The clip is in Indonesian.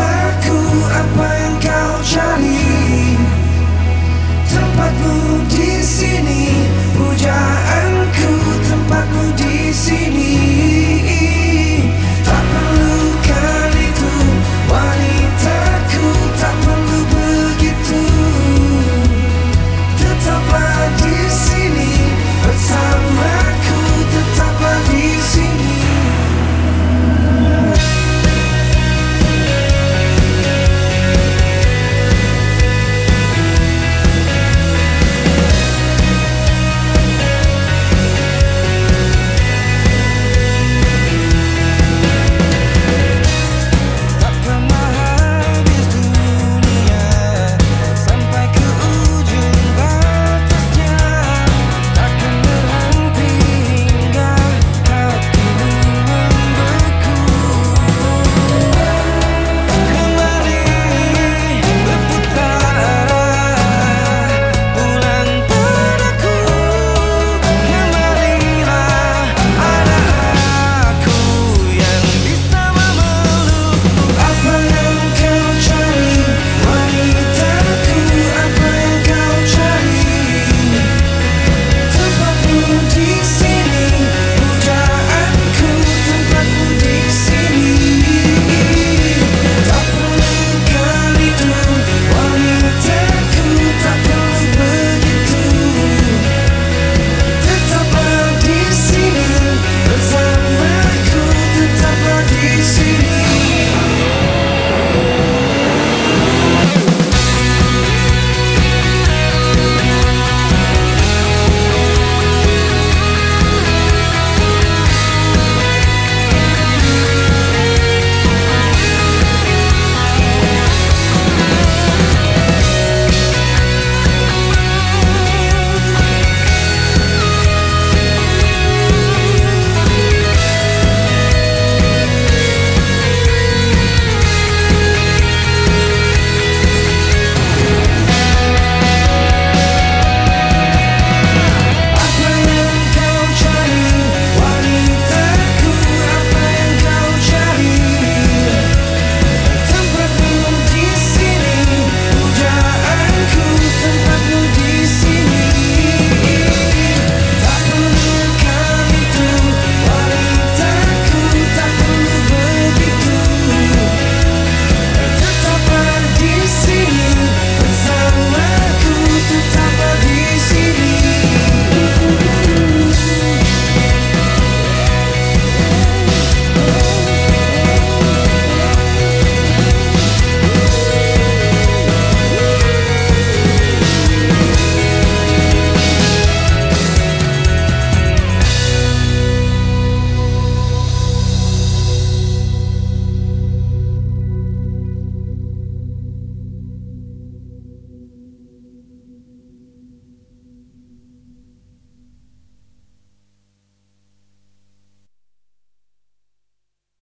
Aku apa yang kau cari Tempatmu di sini ujar.